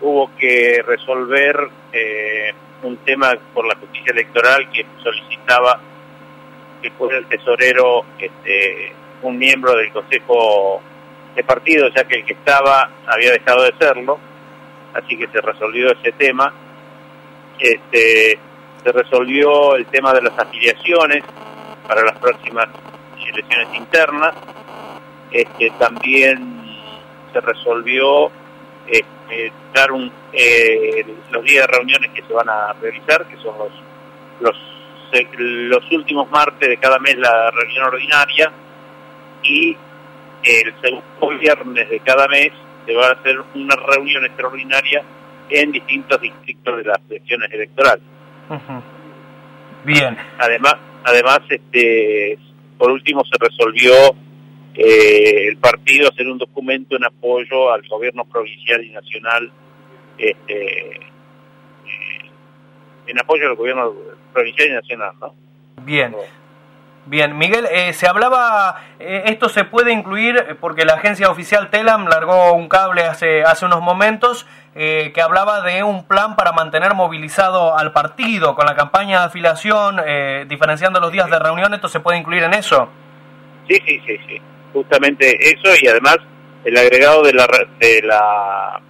hubo que resolver eh, un tema por la justicia electoral que solicitaba que fuera el tesorero este, un miembro del Consejo de Partido, ya que el que estaba había dejado de serlo, así que se resolvió ese tema. Este, se resolvió el tema de las afiliaciones para las próximas elecciones internas. Este, también se resolvió este, dar un, eh, los días de reuniones que se van a realizar, que son los, los, los últimos martes de cada mes la reunión ordinaria y el segundo viernes de cada mes se va a hacer una reunión extraordinaria en distintos distritos de las elecciones electorales. Bien. Además, además, este, por último se resolvió eh, el partido hacer un documento en apoyo al gobierno provincial y nacional, este, eh, en apoyo al gobierno provincial y nacional, ¿no? Bien. Bien, Miguel, eh, se hablaba, eh, esto se puede incluir eh, porque la agencia oficial Telam largó un cable hace, hace unos momentos que hablaba de un plan para mantener movilizado al partido con la campaña de afiliación, diferenciando los días de reunión, ¿esto se puede incluir en eso? Sí, sí, sí, sí, justamente eso y además el agregado de la, de la,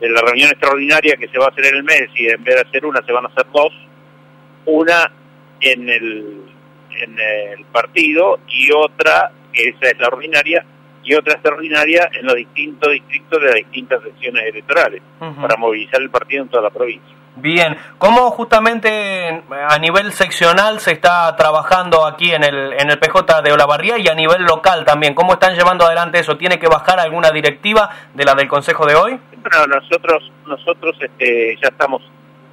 de la reunión extraordinaria que se va a hacer en el mes y en vez de hacer una se van a hacer dos, una en el en el partido y otra, que esa es la ordinaria, y otra extraordinaria en los distintos distritos de las distintas secciones electorales, para movilizar el partido en toda la provincia. Bien, ¿cómo justamente a nivel seccional se está trabajando aquí en el, en el PJ de Olavarría y a nivel local también? ¿Cómo están llevando adelante eso? ¿Tiene que bajar alguna directiva de la del Consejo de hoy? Bueno, nosotros, nosotros este, ya estamos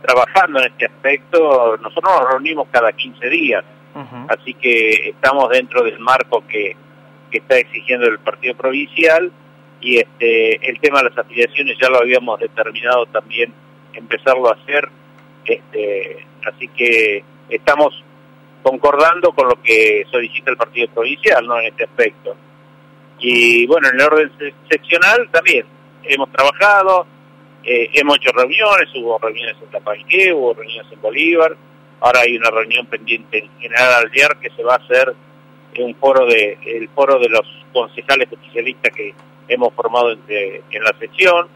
trabajando en este aspecto. Nosotros nos reunimos cada 15 días Así que estamos dentro del marco que, que está exigiendo el partido provincial y este el tema de las afiliaciones ya lo habíamos determinado también empezarlo a hacer este así que estamos concordando con lo que solicita el partido provincial no en este aspecto. Y bueno en el orden seccional también hemos trabajado eh, hemos hecho reuniones hubo reuniones en Tapanqué hubo reuniones en Bolívar Ahora hay una reunión pendiente en General Alvear que se va a hacer un foro de el foro de los concejales especialistas que hemos formado en, en la sesión,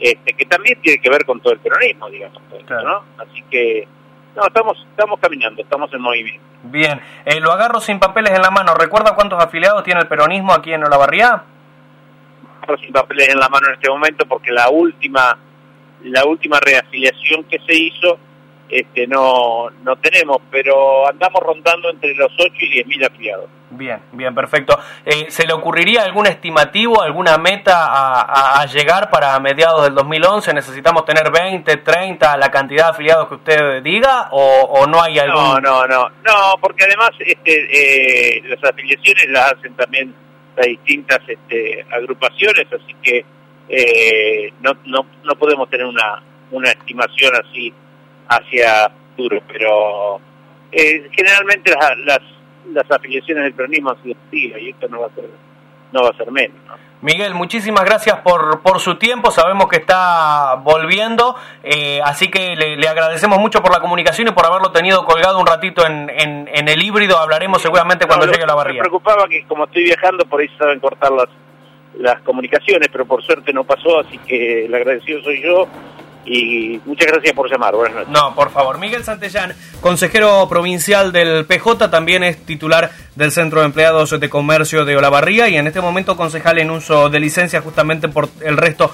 este, que también tiene que ver con todo el peronismo, digamos, ¿no? Así que no, estamos estamos caminando, estamos en movimiento. Bien, eh, lo agarro sin papeles en la mano. ¿Recuerda cuántos afiliados tiene el peronismo aquí en Olavarría? Sin papeles en la mano en este momento porque la última la última reafiliación que se hizo este, no, no tenemos, pero andamos rondando entre los 8 y 10 mil afiliados. Bien, bien, perfecto. Eh, ¿Se le ocurriría algún estimativo, alguna meta a, a, llegar para mediados del 2011? ¿Necesitamos tener 20, 30, la cantidad de afiliados que usted diga o, o no hay algún...? No, no, no, no, porque además este, eh, las afiliaciones las hacen también las distintas este, agrupaciones, así que eh, no, no, no podemos tener una, una estimación así hacia futuro, pero eh, generalmente las, las, las, afiliaciones del peronismo han sido y esto no va a ser no va a ser menos. Miguel, muchísimas gracias por, por su tiempo, sabemos que está volviendo, eh, así que le, agradecemos mucho por la comunicación y por haberlo tenido colgado un ratito en, en, el híbrido, hablaremos seguramente cuando llegue a la barriga. Me preocupaba que como estoy viajando por ahí se saben cortar las, las comunicaciones, pero por suerte no pasó, así que el agradecido soy yo y muchas gracias por llamar. Buenas noches. No, por favor. Miguel Santellán, consejero provincial del PJ, también es titular del Centro de Empleados de Comercio de Olavarría y en este momento concejal en uso de licencia justamente por el resto